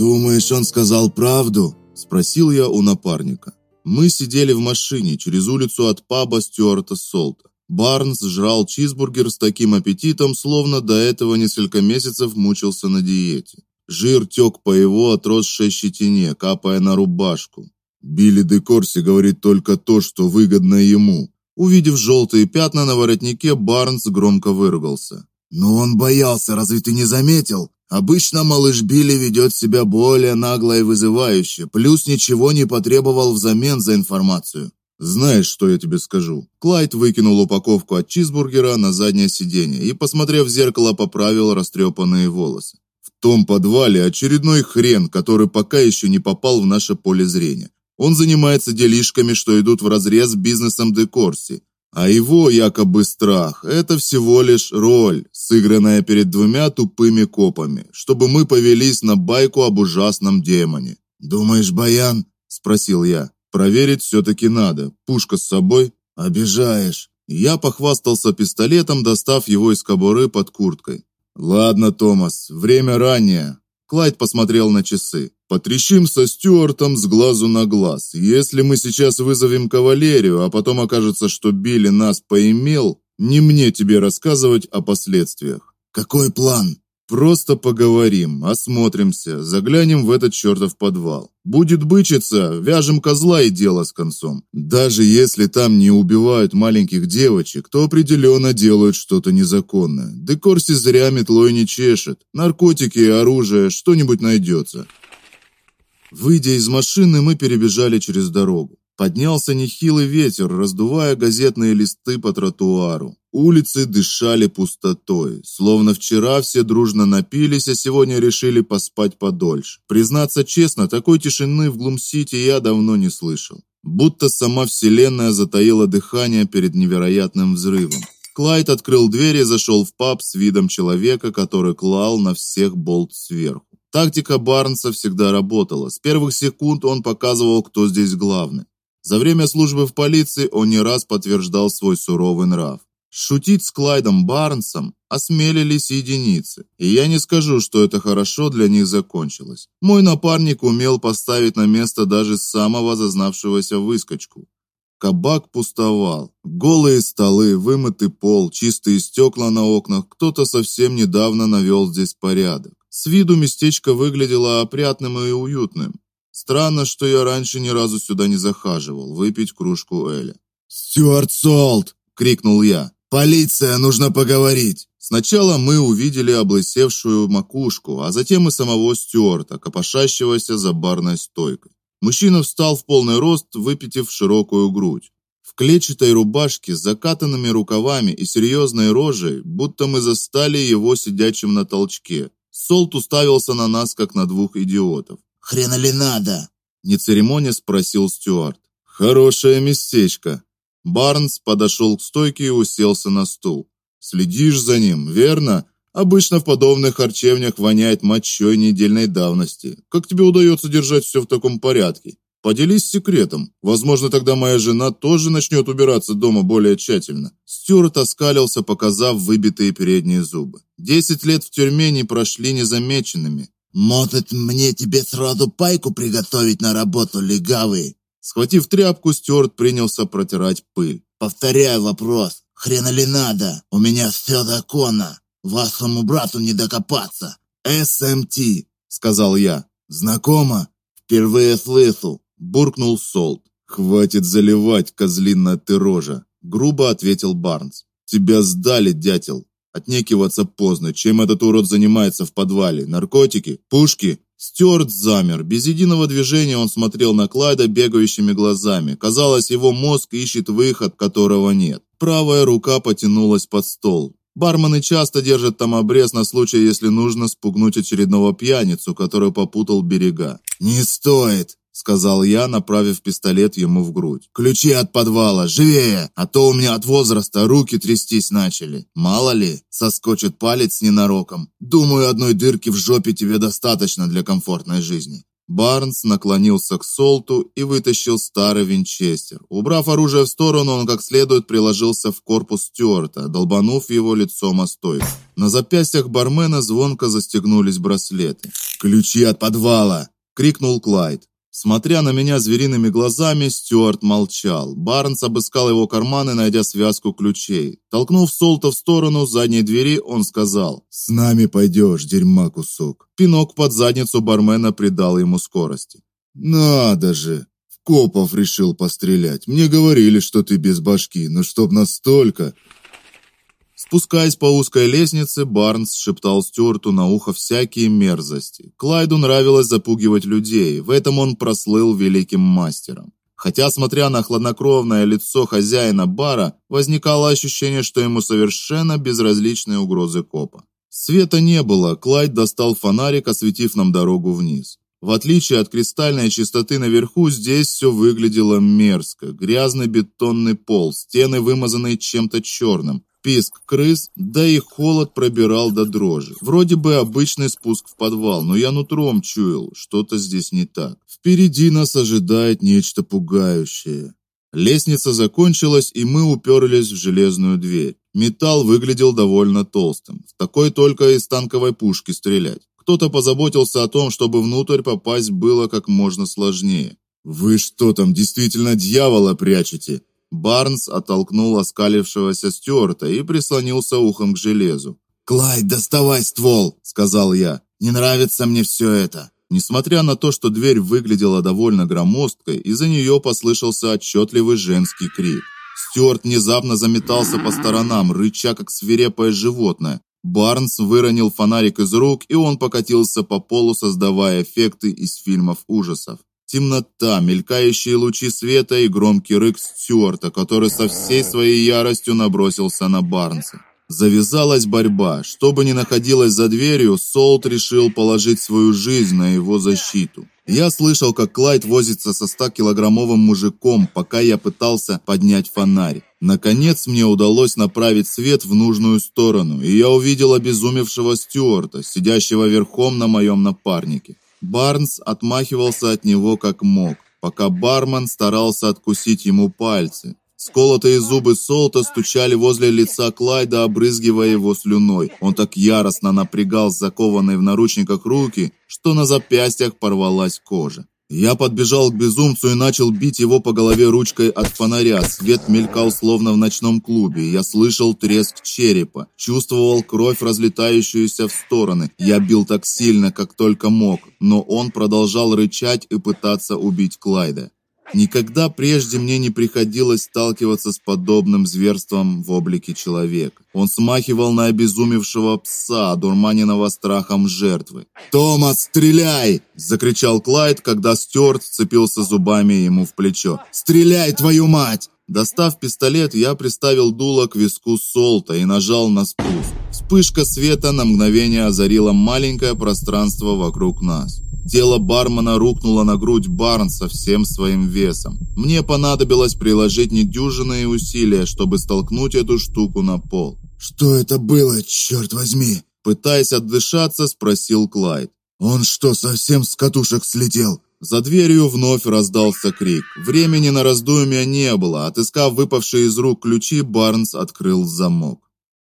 «Думаешь, он сказал правду?» – спросил я у напарника. Мы сидели в машине через улицу от паба Стюарта Солта. Барнс жрал чизбургер с таким аппетитом, словно до этого несколько месяцев мучился на диете. Жир тек по его отросшей щетине, капая на рубашку. Билли де Корси говорит только то, что выгодно ему. Увидев желтые пятна на воротнике, Барнс громко выругался. "Но он боялся, разве ты не заметил? Обычно малыш Билли ведет себя более нагло и вызывающе, плюс ничего не потребовал взамен за информацию. Знаешь, что я тебе скажу? Клайд выкинул упаковку от чизбургера на заднее сиденье и, посмотрев в зеркало, поправил растрепанные волосы. В том подвале очередной хрен, который пока еще не попал в наше поле зрения. Он занимается делишками, что идут вразрез с бизнесом Декорси. А его якобы страх это всего лишь роль, сыгранная перед двумя тупыми копами, чтобы мы повелись на байку об ужасном демоне. Думаешь, Баян? спросил я. Проверить все таки надо. Пушка с собой? Обижаешь. Я похвастался пистолетом, достав его из кобуры под курткой. Ладно, Томас, время раннее. Клайд посмотрел на часы. Потрещим со Стюартом с глазу на глаз. Если мы сейчас вызовем кавалерию, а потом окажется, что Билли нас поимел, не мне тебе рассказывать о последствиях. Какой план? Просто поговорим, осмотримся, заглянем в этот чертов подвал. Будет бычиться, вяжем козла и дело с концом. Даже если там не убивают маленьких девочек, то определенно делают что-то незаконное. Декорси зря метлой не чешет. Наркотики оружие, что-нибудь найдется. Выйдя из машины, мы перебежали через дорогу. Поднялся нехилый ветер, раздувая газетные листы по тротуару. Улицы дышали пустотой, словно вчера все дружно напились, а сегодня решили поспать подольше. Признаться честно, такой тишины в Глум-Сити я давно не слышал. Будто сама вселенная затаила дыхание перед невероятным взрывом. Клайд открыл дверь и зашел в паб с видом человека, который клал на всех болт сверху. Тактика Барнса всегда работала. С первых секунд он показывал, кто здесь главный. За время службы в полиции он не раз подтверждал свой суровый нрав. Шутить с Клайдом Барнсом осмелились единицы, и я не скажу, что это хорошо для них закончилось. Мой напарник умел поставить на место даже самого зазнавшегося выскочку. Кабак пустовал. Голые столы, вымытый пол, чистые стекла на окнах. Кто-то совсем недавно навел здесь порядок. С виду местечко выглядело опрятным и уютным. Странно, что я раньше ни разу сюда не захаживал выпить кружку эля. "Стюарт Солт!" крикнул я. "Полиция, нужно поговорить!" Сначала мы увидели облысевшую макушку, а затем и самого Стюарта, копошащегося за барной стойкой. Мужчина встал в полный рост, выпитив широкую грудь. В клетчатой рубашке с закатанными рукавами и серьезной рожей, будто мы застали его сидячим на толчке. Солт уставился на нас как на двух идиотов. Хрена ли надо? Не церемонясь спросил Стюарт. Хорошее местечко. Барнс подошел к стойке и уселся на стул. Следишь за ним, верно? Обычно в подобных харчевнях воняет мочой недельной давности. Как тебе удается держать все в таком порядке? Поделись секретом. Возможно, тогда моя жена тоже начнет убираться дома более тщательно. Стюарт оскалился, показав выбитые передние зубы. Десять лет в тюрьме не прошли незамеченными. Может, мне тебе сразу пайку приготовить на работу, легавый? Схватив тряпку, Стюарт принялся протирать пыль. Повторяю вопрос. Хрена ли надо? У меня все законно. Вашему брату не докопаться. СМТ, сказал я. Знакомо? Впервые слышу буркнул Солт. Хватит заливать, козлиная ты рожа, грубо ответил Барнс. Тебя сдали, дятел. Отнекиваться поздно. Чем этот урод занимается в подвале? Наркотики? Пушки? Стюарт замер. Без единого движения он смотрел на Клайда бегающими глазами. Казалось, его мозг ищет выход, которого нет. Правая рука потянулась под стол. Бармены часто держат там обрез на случай, если нужно спугнуть очередного пьяницу, который попутал берега. Не стоит, сказал я, направив пистолет ему в грудь. Ключи от подвала, живее, а то у меня от возраста руки трястись начали. Мало ли, соскочит палец ненароком. Думаю, одной дырки в жопе тебе достаточно для комфортной жизни. Барнс наклонился к Солту и вытащил старый винчестер. Убрав оружие в сторону, он как следует приложился в корпус Стюарта, долбанув его лицом о стойку. На запястьях бармена звонко застегнулись браслеты. "Ключи от подвала!" крикнул Клайд. Смотря на меня звериными глазами, Стюарт молчал. Барнс обыскал его карманы, найдя связку ключей. Толкнув Солта в сторону задней двери, он сказал: "С нами пойдешь, дерьма кусок". Пинок под задницу бармена придал ему скорости. "Надо же, копов решил пострелять. Мне говорили, что ты без башки, но чтоб настолько". Спускаясь по узкой лестнице, Барнс шептал Стюарту на ухо всякие мерзости. Клайду нравилось запугивать людей, в этом он прослыл великим мастером. Хотя, смотря на хладнокровное лицо хозяина бара, возникало ощущение, что ему совершенно безразличны угрозы копа. Света не было. Клайд достал фонарик, осветив нам дорогу вниз. В отличие от кристальной чистоты наверху, здесь все выглядело мерзко. Грязный бетонный пол, стены вымазанные чем-то черным, писк крыс, да и холод пробирал до дрожи. Вроде бы обычный спуск в подвал, но я нутром чуял, что-то здесь не так. Впереди нас ожидает нечто пугающее. Лестница закончилась, и мы уперлись в железную дверь. Металл выглядел довольно толстым. В такой только из танковой пушки стрелять. Кто-то позаботился о том, чтобы внутрь попасть было как можно сложнее. Вы что там, действительно дьявола прячете? Барнс оттолкнул оскалившегося Стюарта и прислонился ухом к железу. "Клайд, доставай ствол", сказал я. "Не нравится мне все это". Несмотря на то, что дверь выглядела довольно громоздкой, из-за нее послышался отчетливый женский крик. Стюарт внезапно заметался по сторонам, рыча как свирепое животное. Барнс выронил фонарик из рук, и он покатился по полу, создавая эффекты из фильмов ужасов. Темнота, мелькающие лучи света и громкий рык Стюарта, который со всей своей яростью набросился на Барнса. Завязалась борьба. Что бы ни находилось за дверью, Солт решил положить свою жизнь на его защиту. Я слышал, как Клайд возится со 100-килограммовым мужиком, пока я пытался поднять фонарь. Наконец мне удалось направить свет в нужную сторону, и я увидел обезумевшего Стюарта, сидящего верхом на моем напарнике. Барнс отмахивался от него как мог, пока бармен старался откусить ему пальцы. Сколотые зубы Солта стучали возле лица Клайда, обрызгивая его слюной. Он так яростно напрягал закованные в наручниках руки, что на запястьях порвалась кожа. Я подбежал к безумцу и начал бить его по голове ручкой от фонаря. Свет мелькал словно в ночном клубе. Я слышал треск черепа, чувствовал кровь, разлетающуюся в стороны. Я бил так сильно, как только мог, но он продолжал рычать и пытаться убить Клайда. Никогда прежде мне не приходилось сталкиваться с подобным зверством в облике человека. Он смахивал на обезумевшего пса, дурманенного страхом жертвы. "Томас, стреляй!" закричал Клайд, когда Стюарт вцепился зубами ему в плечо. "Стреляй, твою мать!" Достав пистолет, я приставил дуло к виску Солта и нажал на спуск. Вспышка света на мгновение озарила маленькое пространство вокруг нас. Тело бармена рухнуло на грудь Барнса всем своим весом. Мне понадобилось приложить недюжинные усилия, чтобы столкнуть эту штуку на пол. Что это было, черт возьми? пытаясь отдышаться, спросил Клайд. Он что, совсем с катушек слетел? За дверью вновь раздался крик. Времени на раздумья не было. Отыскав выпавшие из рук ключи, Барнс открыл замок.